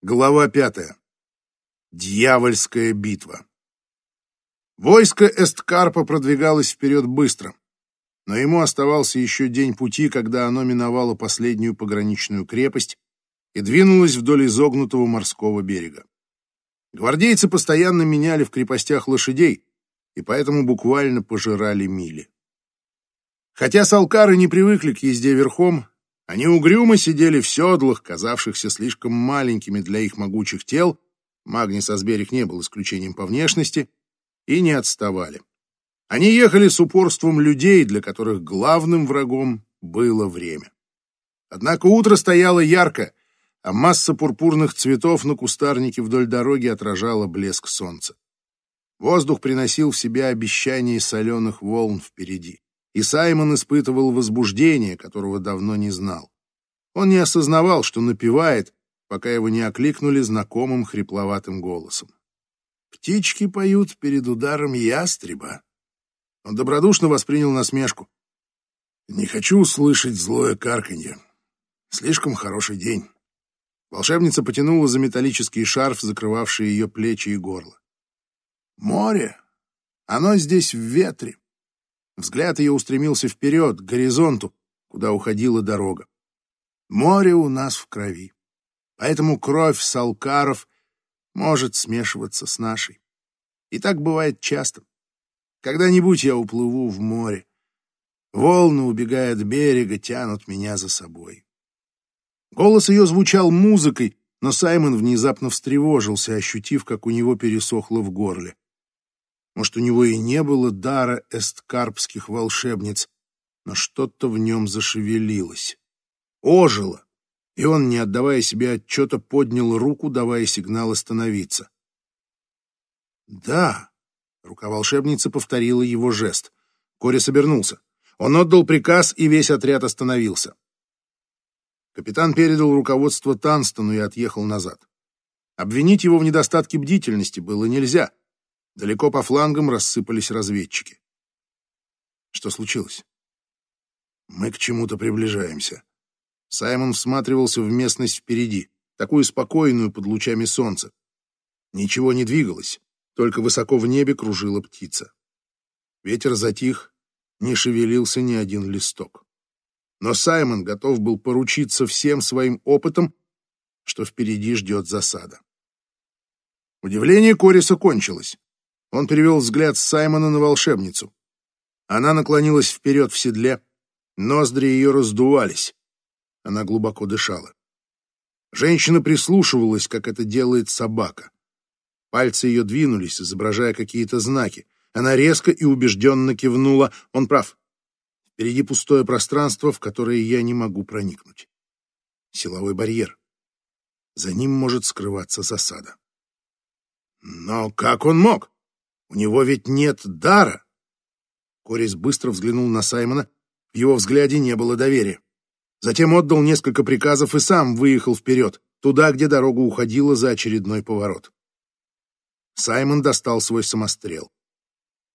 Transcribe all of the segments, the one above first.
Глава пятая. Дьявольская битва. Войско Эсткарпа продвигалось вперед быстро, но ему оставался еще день пути, когда оно миновало последнюю пограничную крепость и двинулось вдоль изогнутого морского берега. Гвардейцы постоянно меняли в крепостях лошадей и поэтому буквально пожирали мили. Хотя салкары не привыкли к езде верхом, они угрюмо сидели в седлах, казавшихся слишком маленькими для их могучих тел, Магнис Асберик не был исключением по внешности, и не отставали. Они ехали с упорством людей, для которых главным врагом было время. Однако утро стояло ярко, а масса пурпурных цветов на кустарнике вдоль дороги отражала блеск солнца. Воздух приносил в себя обещание соленых волн впереди и Саймон испытывал возбуждение, которого давно не знал. Он не осознавал, что напевает, пока его не окликнули знакомым хрипловатым голосом. «Птички поют перед ударом ястреба». Он добродушно воспринял насмешку. «Не хочу услышать злое карканье. Слишком хороший день». Волшебница потянула за металлический шарф, закрывавший ее плечи и горло. «Море! Оно здесь в ветре. Взгляд ее устремился вперед, к горизонту, куда уходила дорога. Море у нас в крови, поэтому кровь салкаров может смешиваться с нашей. И так бывает часто. Когда-нибудь я уплыву в море. Волны, убегая от берега, тянут меня за собой. Голос ее звучал музыкой, но Саймон внезапно встревожился, ощутив, как у него пересохло в горле. Может, у него и не было дара эсткарпских волшебниц, но что-то в нем зашевелилось. Ожило, и он, не отдавая себе отчета, поднял руку, давая сигнал остановиться. «Да», — рука волшебницы повторила его жест. Корис обернулся. Он отдал приказ, и весь отряд остановился. Капитан передал руководство Танстону и отъехал назад. Обвинить его в недостатке бдительности было нельзя. Далеко по флангам рассыпались разведчики. Что случилось? Мы к чему-то приближаемся. Саймон всматривался в местность впереди, такую спокойную под лучами солнца. Ничего не двигалось, только высоко в небе кружила птица. Ветер затих, не шевелился ни один листок. Но Саймон готов был поручиться всем своим опытом, что впереди ждет засада. Удивление Кориса кончилось. Он перевел взгляд Саймона на волшебницу. Она наклонилась вперед в седле, ноздри ее раздувались. Она глубоко дышала. Женщина прислушивалась, как это делает собака. Пальцы ее двинулись, изображая какие-то знаки. Она резко и убежденно кивнула. Он прав. Впереди пустое пространство, в которое я не могу проникнуть. Силовой барьер. За ним может скрываться засада. Но как он мог? У него ведь нет дара. Корис быстро взглянул на Саймона. В его взгляде не было доверия. Затем отдал несколько приказов и сам выехал вперед, туда, где дорога уходила за очередной поворот. Саймон достал свой самострел.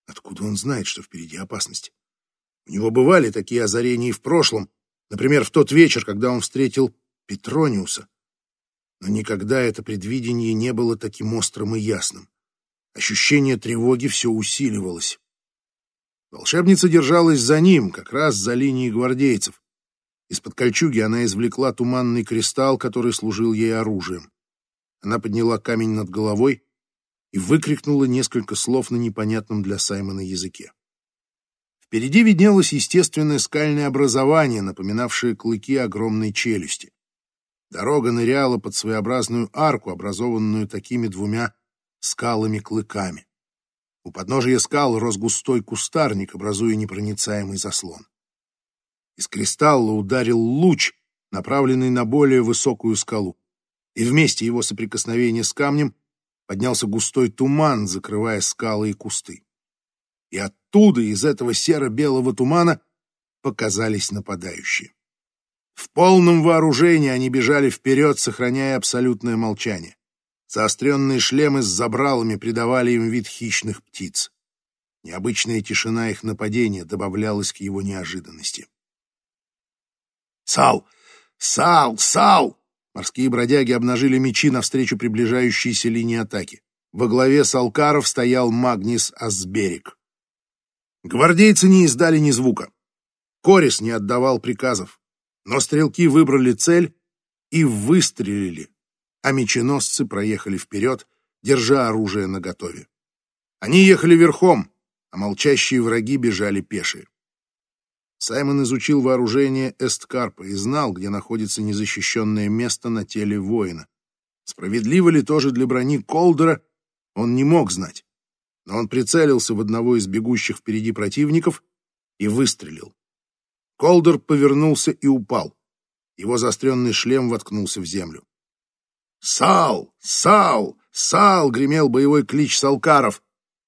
Откуда он знает, что впереди опасность? У него бывали такие озарения и в прошлом, например, в тот вечер, когда он встретил Петрониуса. Но никогда это предвидение не было таким острым и ясным. Ощущение тревоги все усиливалось. Волшебница держалась за ним, как раз за линией гвардейцев. Из-под кольчуги она извлекла туманный кристалл, который служил ей оружием. Она подняла камень над головой и выкрикнула несколько слов на непонятном для Саймона языке. Впереди виднелось естественное скальное образование, напоминавшее клыки огромной челюсти. Дорога ныряла под своеобразную арку, образованную такими двумя скалами-клыками. У подножия скал рос густой кустарник, образуя непроницаемый заслон. Из кристалла ударил луч, направленный на более высокую скалу, и вместе его соприкосновения с камнем поднялся густой туман, закрывая скалы и кусты. И оттуда, из этого серо-белого тумана, показались нападающие. В полном вооружении они бежали вперед, сохраняя абсолютное молчание. Заостренные шлемы с забралами придавали им вид хищных птиц. Необычная тишина их нападения добавлялась к его неожиданности. «Сал! Сал! Сал!» Морские бродяги обнажили мечи навстречу приближающейся линии атаки. Во главе Салкаров стоял Магнис Асберик. Гвардейцы не издали ни звука. Корис не отдавал приказов, но стрелки выбрали цель и выстрелили, а меченосцы проехали вперед, держа оружие наготове. Они ехали верхом, а молчащие враги бежали пешие. Саймон изучил вооружение Эсткарпа и знал, где находится незащищенное место на теле воина. Справедливо ли тоже для брони Колдера, он не мог знать. Но он прицелился в одного из бегущих впереди противников и выстрелил. Колдер повернулся и упал. Его заостренный шлем воткнулся в землю. «Сал! Сал! Сал!» — гремел боевой клич салкаров.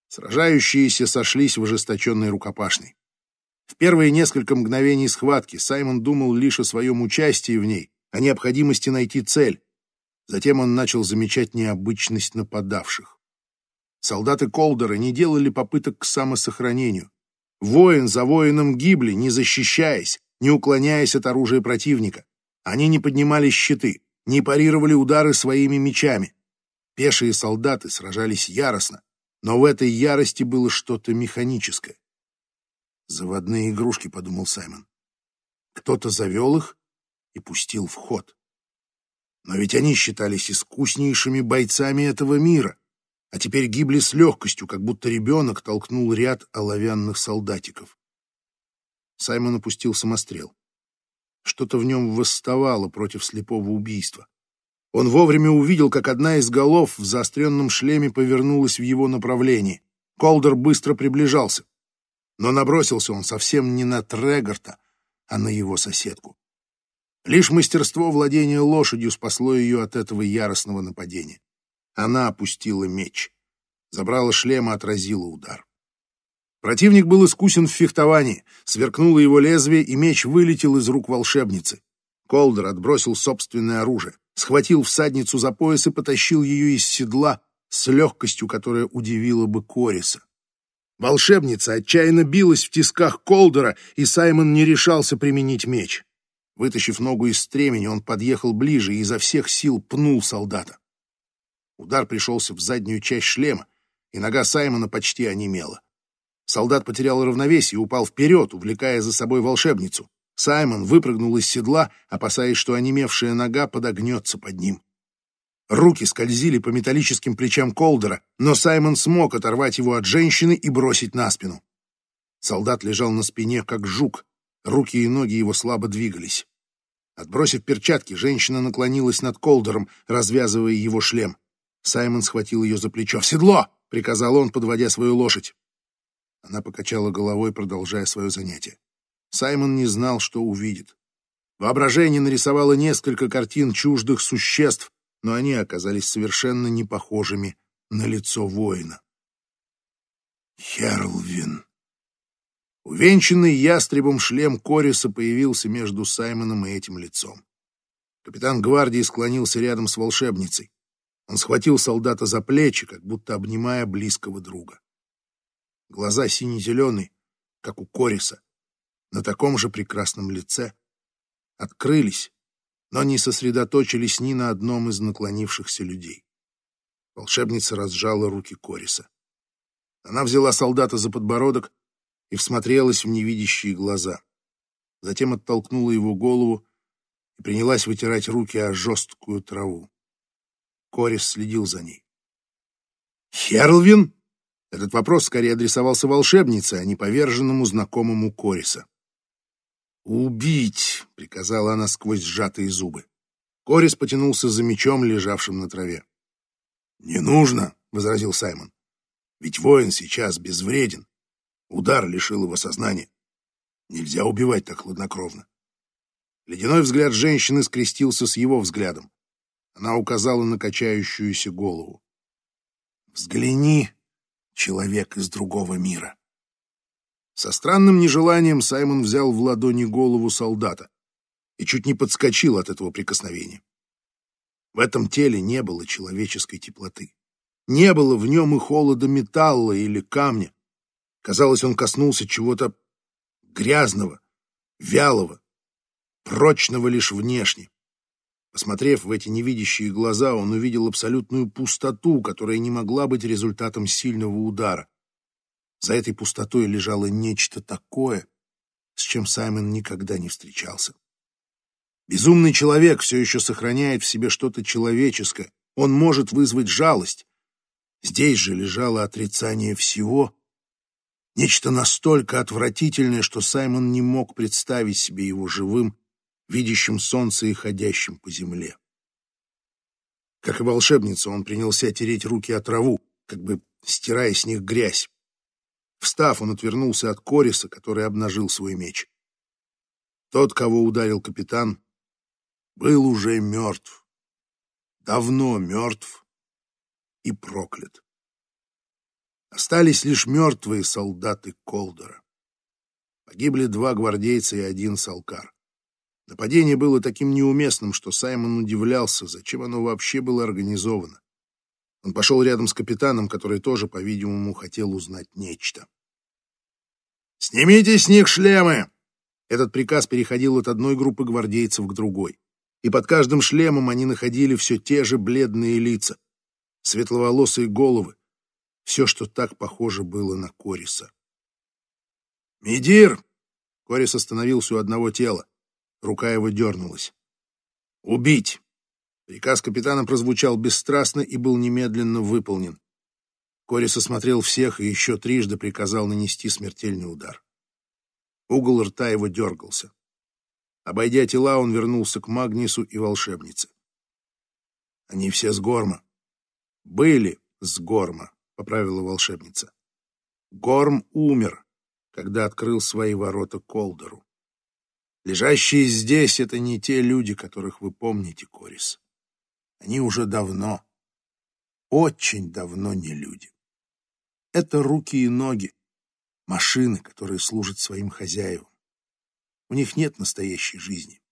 Сражающиеся сошлись в ожесточенной рукопашной. В первые несколько мгновений схватки Саймон думал лишь о своем участии в ней, о необходимости найти цель. Затем он начал замечать необычность нападавших. Солдаты Колдера не делали попыток к самосохранению. Воин за воином гибли, не защищаясь, не уклоняясь от оружия противника. Они не поднимали щиты, не парировали удары своими мечами. Пешие солдаты сражались яростно, но в этой ярости было что-то механическое. Заводные игрушки, подумал Саймон. Кто-то завел их и пустил в ход. Но ведь они считались искуснейшими бойцами этого мира, а теперь гибли с легкостью, как будто ребенок толкнул ряд оловянных солдатиков. Саймон опустил самострел. Что-то в нем восставало против слепого убийства. Он вовремя увидел, как одна из голов в заостренном шлеме повернулась в его направлении. Колдер быстро приближался. Но набросился он совсем не на Трегарта, а на его соседку. Лишь мастерство владения лошадью спасло ее от этого яростного нападения. Она опустила меч. Забрала шлем и отразила удар. Противник был искусен в фехтовании. Сверкнуло его лезвие, и меч вылетел из рук волшебницы. Колдер отбросил собственное оружие, схватил всадницу за пояс и потащил ее из седла с легкостью, которая удивила бы Кориса. Волшебница отчаянно билась в тисках Колдера, и Саймон не решался применить меч. Вытащив ногу из стремени, он подъехал ближе и изо всех сил пнул солдата. Удар пришелся в заднюю часть шлема, и нога Саймона почти онемела. Солдат потерял равновесие и упал вперед, увлекая за собой волшебницу. Саймон выпрыгнул из седла, опасаясь, что онемевшая нога подогнется под ним. Руки скользили по металлическим плечам Колдера, но Саймон смог оторвать его от женщины и бросить на спину. Солдат лежал на спине, как жук. Руки и ноги его слабо двигались. Отбросив перчатки, женщина наклонилась над Колдером, развязывая его шлем. Саймон схватил ее за плечо. «В седло!» — приказал он, подводя свою лошадь. Она покачала головой, продолжая свое занятие. Саймон не знал, что увидит. Воображение нарисовало несколько картин чуждых существ, но они оказались совершенно не похожими на лицо воина. Херлвин. Увенчанный ястребом шлем Кориса появился между Саймоном и этим лицом. Капитан гвардии склонился рядом с волшебницей. Он схватил солдата за плечи, как будто обнимая близкого друга. Глаза сине-зеленые, как у Кориса, на таком же прекрасном лице, открылись, но не сосредоточились ни на одном из наклонившихся людей. Волшебница разжала руки Кориса. Она взяла солдата за подбородок и всмотрелась в невидящие глаза. Затем оттолкнула его голову и принялась вытирать руки о жесткую траву. Корис следил за ней. «Херлвин?» Этот вопрос скорее адресовался волшебнице, а не поверженному знакомому Кориса. «Убить!» — приказала она сквозь сжатые зубы. Корис потянулся за мечом, лежавшим на траве. «Не нужно!» — возразил Саймон. «Ведь воин сейчас безвреден. Удар лишил его сознания. Нельзя убивать так хладнокровно». Ледяной взгляд женщины скрестился с его взглядом. Она указала на качающуюся голову. «Взгляни, человек из другого мира!» Со странным нежеланием Саймон взял в ладони голову солдата и чуть не подскочил от этого прикосновения. В этом теле не было человеческой теплоты. Не было в нем и холода металла или камня. Казалось, он коснулся чего-то грязного, вялого, прочного лишь внешне. Посмотрев в эти невидящие глаза, он увидел абсолютную пустоту, которая не могла быть результатом сильного удара. За этой пустотой лежало нечто такое, с чем Саймон никогда не встречался. Безумный человек все еще сохраняет в себе что-то человеческое. Он может вызвать жалость. Здесь же лежало отрицание всего. Нечто настолько отвратительное, что Саймон не мог представить себе его живым видящим солнце и ходящим по земле. Как и волшебница, он принялся тереть руки о траву, как бы стирая с них грязь. Встав, он отвернулся от Кориса, который обнажил свой меч. Тот, кого ударил капитан, был уже мертв. Давно мертв и проклят. Остались лишь мертвые солдаты Колдера. Погибли два гвардейца и один салкар. Нападение было таким неуместным, что Саймон удивлялся, зачем оно вообще было организовано. Он пошел рядом с капитаном, который тоже, по-видимому, хотел узнать нечто. «Снимите с них шлемы!» Этот приказ переходил от одной группы гвардейцев к другой. И под каждым шлемом они находили все те же бледные лица, светловолосые головы, все, что так похоже было на Кориса. «Медир!» Корис остановился у одного тела. Рука его дернулась. «Убить!» Приказ капитана прозвучал бесстрастно и был немедленно выполнен. Корис осмотрел всех и еще трижды приказал нанести смертельный удар. Угол рта его дергался. Обойдя тела, он вернулся к Магнису и волшебнице. «Они все с Горма». «Были с Горма», — поправила волшебница. «Горм умер, когда открыл свои ворота Колдору. Лежащие здесь — это не те люди, которых вы помните, Корис. Они уже давно, очень давно не люди. Это руки и ноги, машины, которые служат своим хозяевам. У них нет настоящей жизни.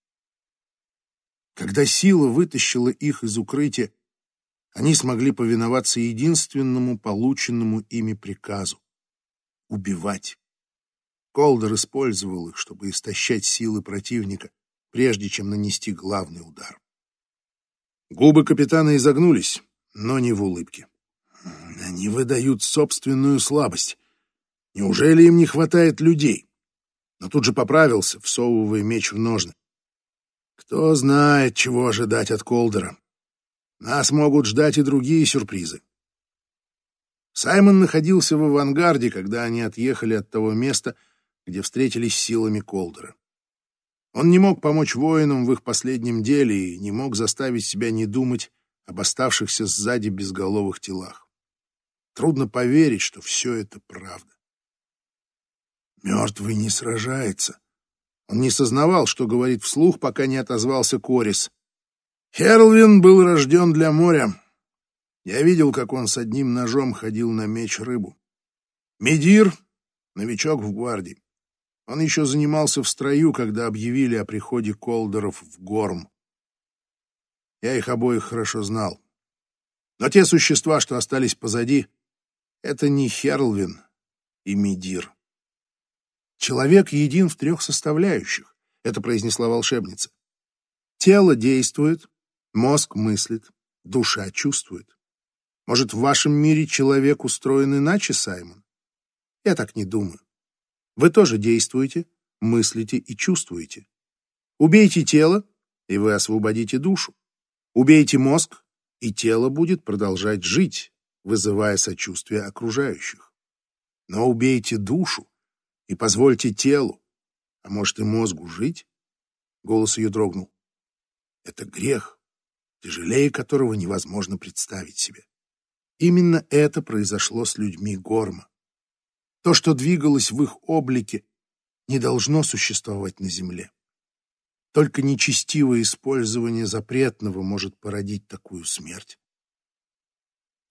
Когда сила вытащила их из укрытия, они смогли повиноваться единственному полученному ими приказу — убивать. Колдер использовал их, чтобы истощать силы противника, прежде чем нанести главный удар. Губы капитана изогнулись, но не в улыбке. Они выдают собственную слабость. Неужели им не хватает людей? Но тут же поправился, всовывая меч в ножны. Кто знает, чего ожидать от Колдера. Нас могут ждать и другие сюрпризы. Саймон находился в авангарде, когда они отъехали от того места, где встретились силами Колдера. Он не мог помочь воинам в их последнем деле и не мог заставить себя не думать об оставшихся сзади безголовых телах. Трудно поверить, что все это правда. Мертвый не сражается. Он не сознавал, что говорит вслух, пока не отозвался Корис. Херлвин был рожден для моря. Я видел, как он с одним ножом ходил на меч рыбу. Медир — новичок в гвардии. Он еще занимался в строю, когда объявили о приходе колдеров в Горм. Я их обоих хорошо знал. Но те существа, что остались позади, это не Херлвин и Медир. Человек един в трех составляющих, это произнесла волшебница. Тело действует, мозг мыслит, душа чувствует. Может, в вашем мире человек устроен иначе, Саймон? Я так не думаю. Вы тоже действуете, мыслите и чувствуете. Убейте тело, и вы освободите душу. Убейте мозг, и тело будет продолжать жить, вызывая сочувствие окружающих. Но убейте душу и позвольте телу, а может и мозгу жить? Голос ее дрогнул. Это грех, тяжелее которого невозможно представить себе. Именно это произошло с людьми Горма. То, что двигалось в их облике, не должно существовать на земле. Только нечестивое использование запретного может породить такую смерть.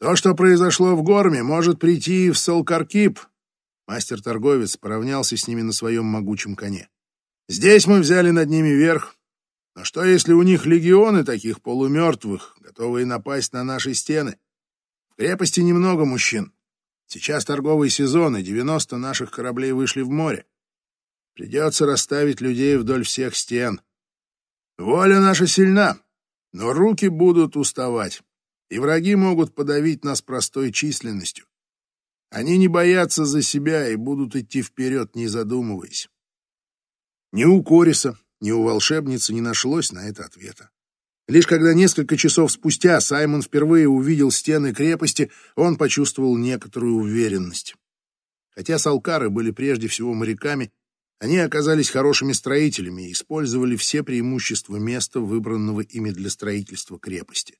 То, что произошло в Горме, может прийти и в Салкаркип. Мастер-торговец поравнялся с ними на своем могучем коне. Здесь мы взяли над ними верх. Но что, если у них легионы таких полумертвых, готовые напасть на наши стены? В крепости немного мужчин. Сейчас торговый сезон, и 90 наших кораблей вышли в море. Придется расставить людей вдоль всех стен. Воля наша сильна, Но руки будут уставать, и враги могут подавить нас простой численностью. Они не боятся за себя и будут идти вперед, не задумываясь. Ни у Кориса, ни у волшебницы не нашлось на это ответа. Лишь когда несколько часов спустя Саймон впервые увидел стены крепости, он почувствовал некоторую уверенность. Хотя салкары были прежде всего моряками, они оказались хорошими строителями и использовали все преимущества места, выбранного ими для строительства крепости.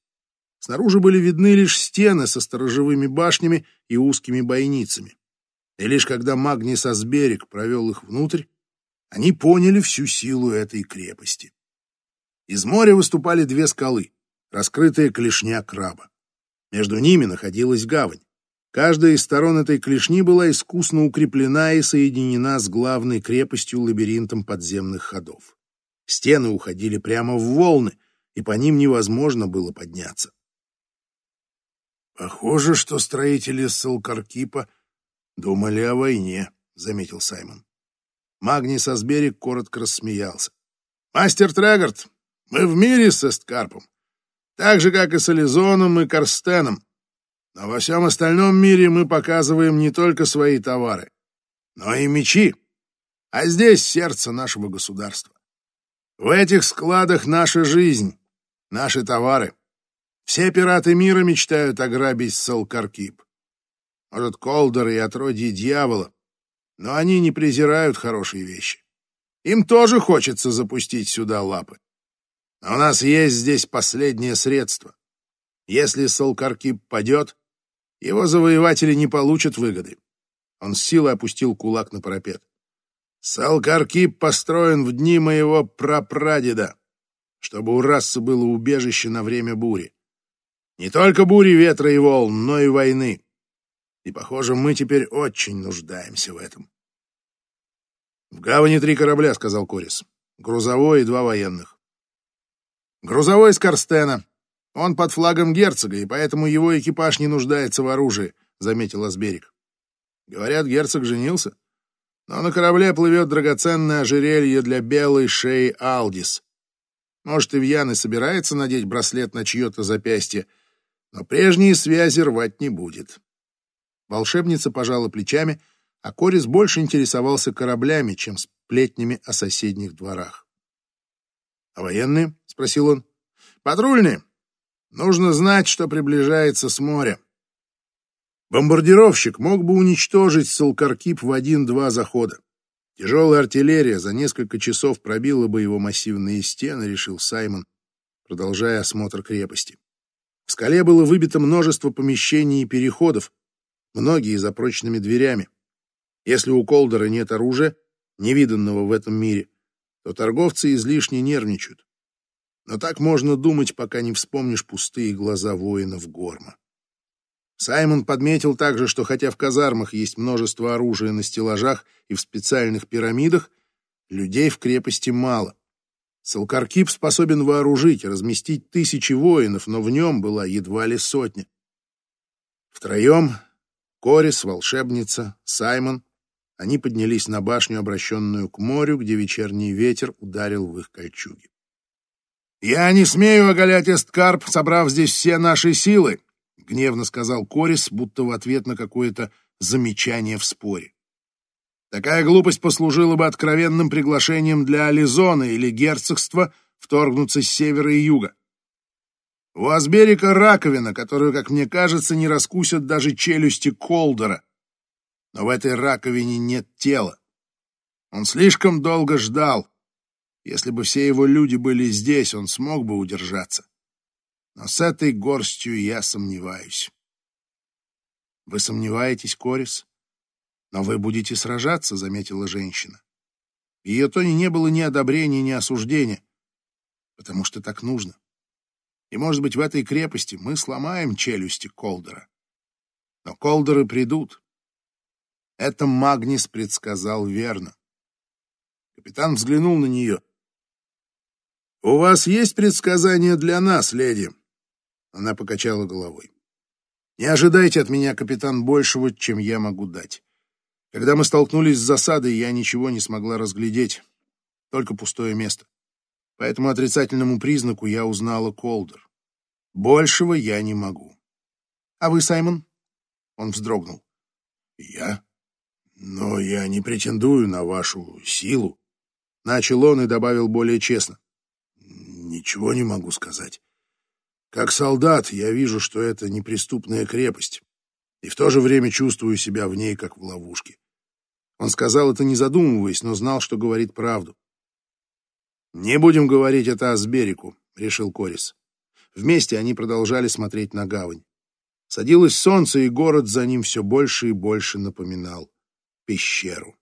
Снаружи были видны лишь стены со сторожевыми башнями и узкими бойницами. И лишь когда Магнис Асберик провел их внутрь, они поняли всю силу этой крепости. Из моря выступали две скалы, раскрытая клешня краба. Между ними находилась гавань. Каждая из сторон этой клешни была искусно укреплена и соединена с главной крепостью лабиринтом подземных ходов. Стены уходили прямо в волны, и по ним невозможно было подняться. «Похоже, что строители Салкаркипа думали о войне», — заметил Саймон. Магний Сосберик коротко рассмеялся. «Мастер Трегард, мы в мире с Эсткарпом, так же, как и с Ализоном и Карстеном. Но во всем остальном мире мы показываем не только свои товары, но и мечи. А здесь сердце нашего государства. В этих складах наша жизнь, наши товары. Все пираты мира мечтают ограбить Салкаркип. Может, Колдер и отродье дьявола, но они не презирают хорошие вещи. Им тоже хочется запустить сюда лапы. Но у нас есть здесь последнее средство. Если Салкаркип падет, его завоеватели не получат выгоды. Он с силой опустил кулак на парапет. Салкаркип построен в дни моего прапрадеда, чтобы у расы было убежище на время бури. Не только бури, ветра и волн, но и войны. И, похоже, мы теперь очень нуждаемся в этом. «В гавани три корабля», — сказал Корис. «Грузовой и два военных. Грузовой из Карстена. Он под флагом герцога, и поэтому его экипаж не нуждается в оружии, заметил Асберик. Говорят, герцог женился. Но на корабле плывет драгоценное ожерелье для белой шеи Алдис. Может, Ивьян и собирается надеть браслет на чье-то запястье, но прежние связи рвать не будет. Волшебница пожала плечами, а Корис больше интересовался кораблями, чем сплетнями о соседних дворах. — А военные? — спросил он. — Патрульные. Нужно знать, что приближается с моря. Бомбардировщик мог бы уничтожить Салкаркип в один-два захода. Тяжелая артиллерия за несколько часов пробила бы его массивные стены, решил Саймон, продолжая осмотр крепости. В скале было выбито множество помещений и переходов, многие за прочными дверями. Если у Колдера нет оружия, невиданного в этом мире, то торговцы излишне нервничают. Но так можно думать, пока не вспомнишь пустые глаза воинов Горма. Саймон подметил также, что хотя в казармах есть множество оружия на стеллажах и в специальных пирамидах, людей в крепости мало. Салкаркип способен вооружить и разместить тысячи воинов, но в нем была едва ли сотня. Втроем — Корис, волшебница, Саймон — они поднялись на башню, обращенную к морю, где вечерний ветер ударил в их кольчуги. «Я не смею оголять Эсткарп, собрав здесь все наши силы», — гневно сказал Корис, будто в ответ на какое-то замечание в споре. Такая глупость послужила бы откровенным приглашением для Ализона или герцогства вторгнуться с севера и юга. У Асберика раковина, которую, как мне кажется, не раскусят даже челюсти Колдера. Но в этой раковине нет тела. Он слишком долго ждал, если бы все его люди были здесь, он смог бы удержаться. Но с этой горстью я сомневаюсь. Вы сомневаетесь, Корис? Но вы будете сражаться, заметила женщина. В ее тоне не было ни одобрения, ни осуждения, потому что так нужно. И, может быть, в этой крепости мы сломаем челюсти Колдера. Но Колдеры придут. Это Магнис предсказал верно. Капитан взглянул на нее. «У вас есть предсказания для нас, леди?» Она покачала головой. «Не ожидайте от меня, капитан, большего, чем я могу дать. Когда мы столкнулись с засадой, я ничего не смогла разглядеть, только пустое место. По этому отрицательному признаку я узнала Колдер. Большего я не могу. А вы, Саймон? Он вздрогнул. Я? Но я не претендую на вашу силу. Начал он и добавил более честно. Ничего не могу сказать. Как солдат я вижу, что это неприступная крепость, и в то же время чувствую себя в ней, как в ловушке. Он сказал это не задумываясь, но знал, что говорит правду. «Не будем говорить это Асберику», — решил Корис. Вместе они продолжали смотреть на гавань. Садилось солнце, и город за ним все больше и больше напоминал пещеру.